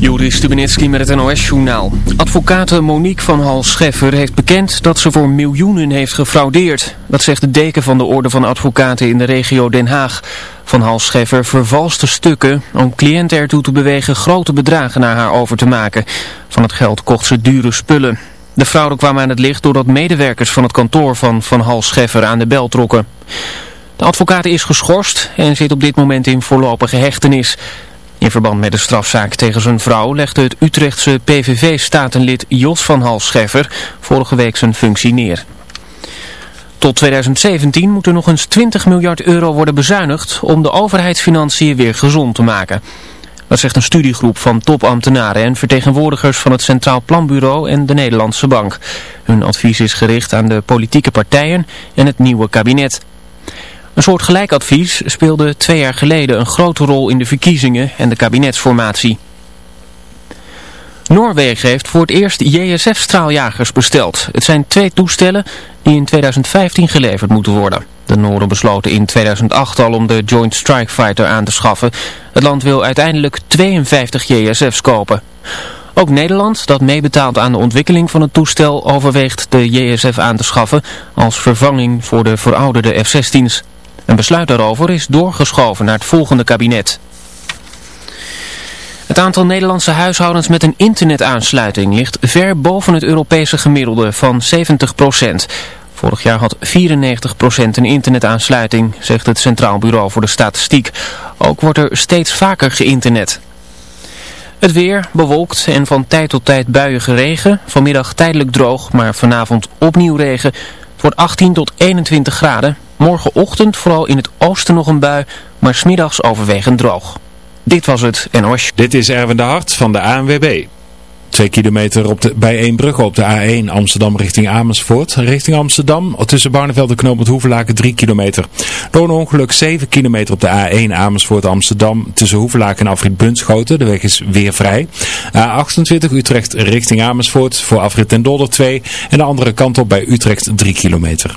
Joris Stubenitski met het NOS-journaal. Advocate Monique van Hal Scheffer heeft bekend dat ze voor miljoenen heeft gefraudeerd. Dat zegt de deken van de Orde van Advocaten in de regio Den Haag. Van Hal Scheffer vervalste stukken om cliënten ertoe te bewegen grote bedragen naar haar over te maken. Van het geld kocht ze dure spullen. De fraude kwam aan het licht doordat medewerkers van het kantoor van Van Hal Scheffer aan de bel trokken. De advocaat is geschorst en zit op dit moment in voorlopige hechtenis. In verband met de strafzaak tegen zijn vrouw legde het Utrechtse PVV-statenlid Jos van Halscheffer vorige week zijn functie neer. Tot 2017 moet er nog eens 20 miljard euro worden bezuinigd om de overheidsfinanciën weer gezond te maken. Dat zegt een studiegroep van topambtenaren en vertegenwoordigers van het Centraal Planbureau en de Nederlandse Bank. Hun advies is gericht aan de politieke partijen en het nieuwe kabinet. Een soort gelijkadvies speelde twee jaar geleden een grote rol in de verkiezingen en de kabinetsformatie. Noorwegen heeft voor het eerst JSF-straaljagers besteld. Het zijn twee toestellen die in 2015 geleverd moeten worden. De Noorden besloten in 2008 al om de Joint Strike Fighter aan te schaffen. Het land wil uiteindelijk 52 JSF's kopen. Ook Nederland, dat meebetaalt aan de ontwikkeling van het toestel, overweegt de JSF aan te schaffen als vervanging voor de verouderde F-16's. Een besluit daarover is doorgeschoven naar het volgende kabinet. Het aantal Nederlandse huishoudens met een internetaansluiting ligt ver boven het Europese gemiddelde van 70% Vorig jaar had 94% een internetaansluiting, zegt het Centraal Bureau voor de Statistiek. Ook wordt er steeds vaker geïnternet. Het weer bewolkt en van tijd tot tijd buiige regen. Vanmiddag tijdelijk droog, maar vanavond opnieuw regen. Het wordt 18 tot 21 graden. Morgenochtend vooral in het oosten nog een bui, maar smiddags overwegend droog. Dit was het NOS. Dit is Erwin de Hart van de ANWB. 2 kilometer op de, bij op de A1 Amsterdam richting Amersfoort. Richting Amsterdam tussen Barneveld en Knoopend Hoevelaken 3 kilometer. Door een ongeluk 7 kilometer op de A1 Amersfoort Amsterdam tussen Hoevelaken en Afrit Bunschoten. De weg is weer vrij. A28 Utrecht richting Amersfoort voor Afrit en Dolder 2. En de andere kant op bij Utrecht 3 kilometer.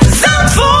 Zandvoort.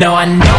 No, I know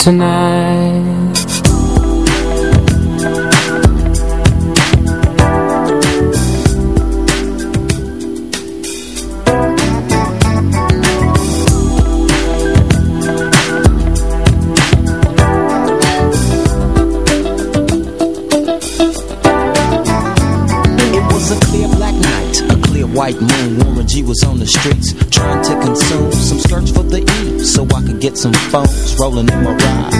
tonight. It was a clear black night, a clear white moon. Warren G was on the streets trying to consume get some phones rolling in my ride,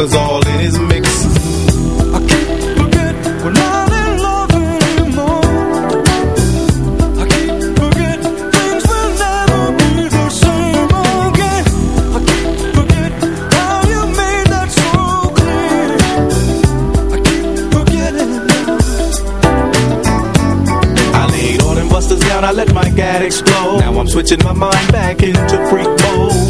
cause all in his mix. I can't forget we're not in love anymore. I can't forget things will never be the same again. I can't forget how you made that so clear. I keep forgetting. I laid all them busters down, I let my gat explode. Now I'm switching my mind back into freak mode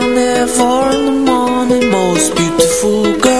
down, there Four in the morning Most beautiful girl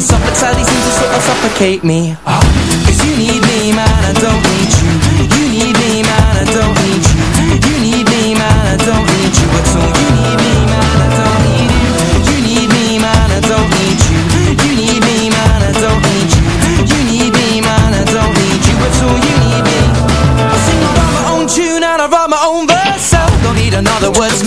free seems to sort of suffocate me. Cause you need me, man, I don't need you. You need me, man, I don't need you. You need me, man, I don't need you at all. You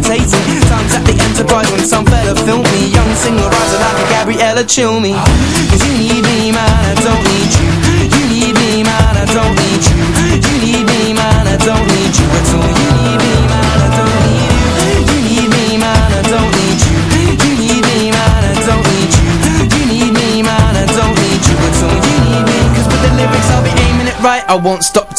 meditating Times at the Enterprise when some fella filmed me. To chill me. Cause you need me man, I don't need you. You need me man, I don't need you. You need me man, I don't need you at all. You need me man, I don't need you. You need me man, I don't need you. You need me man, I don't need you. You need me man, I don't need you at all. You need me Cause with the lyrics I'll be aiming it right. I won't stop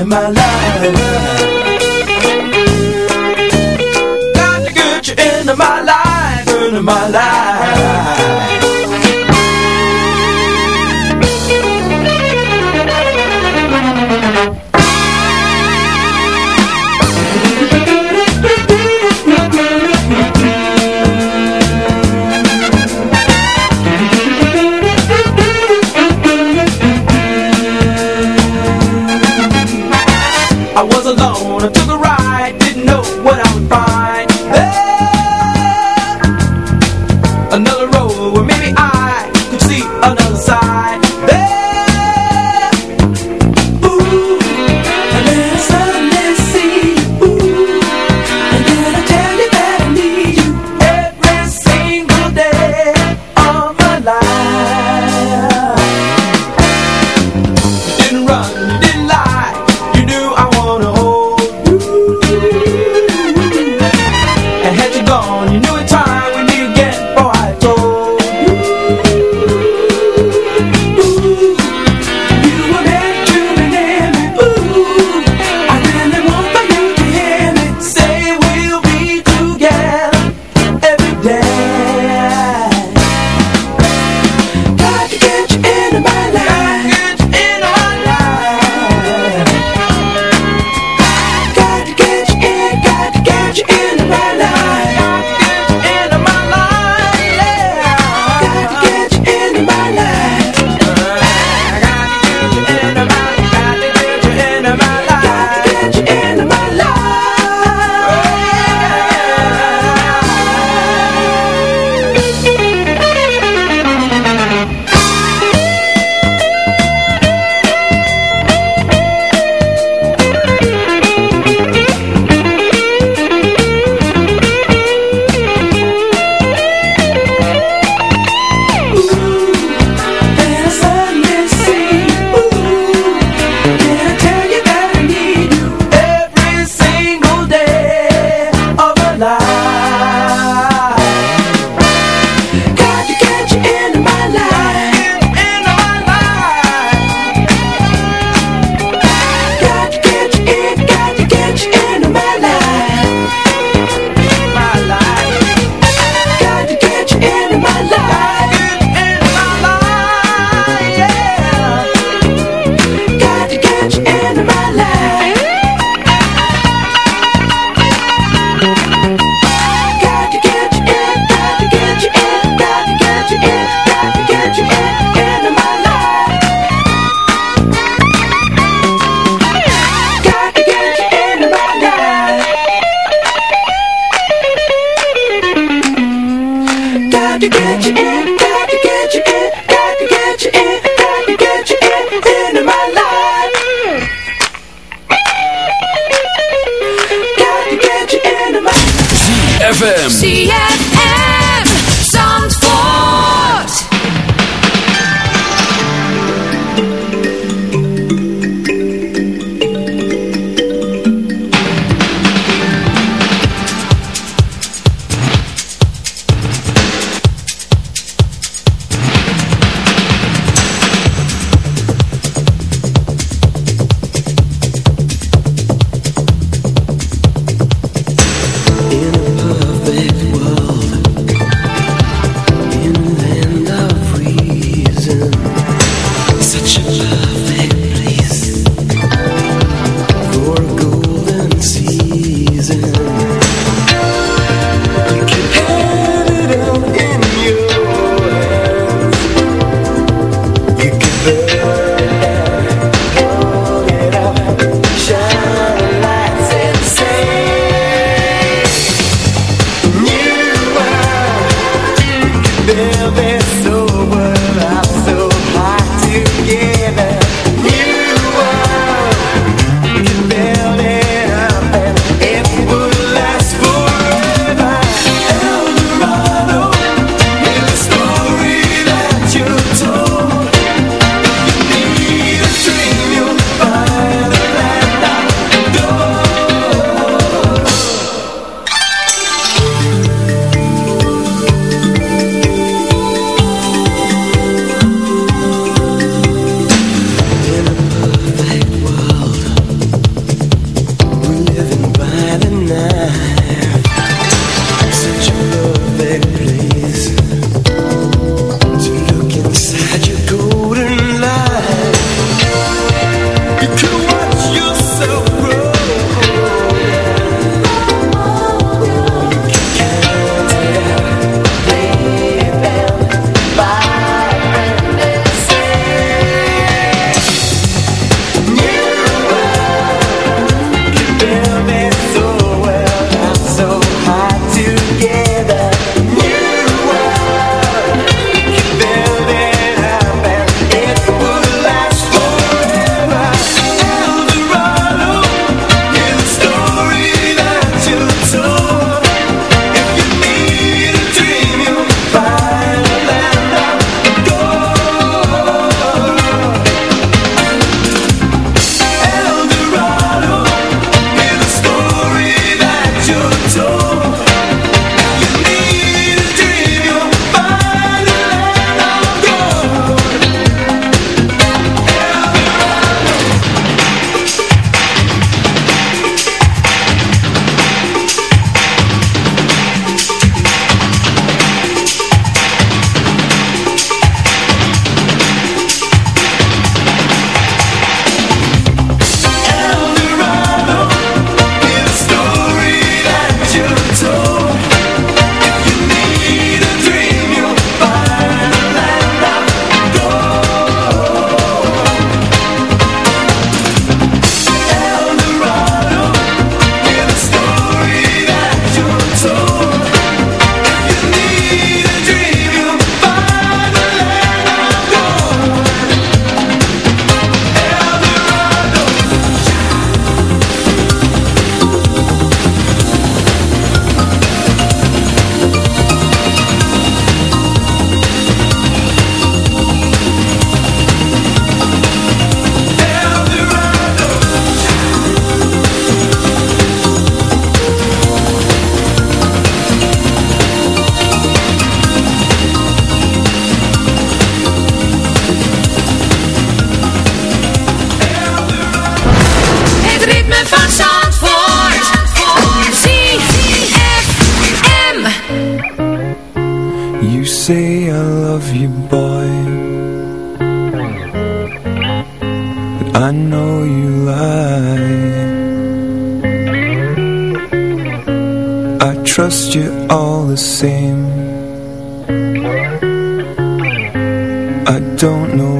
in my life. Got to get you into my life. Don't know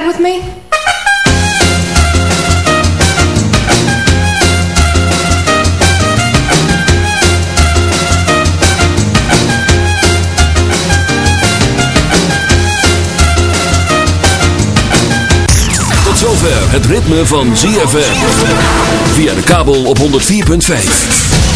bed with me? Tot zover het ritme van ZFM. Via de kabel op 104.5.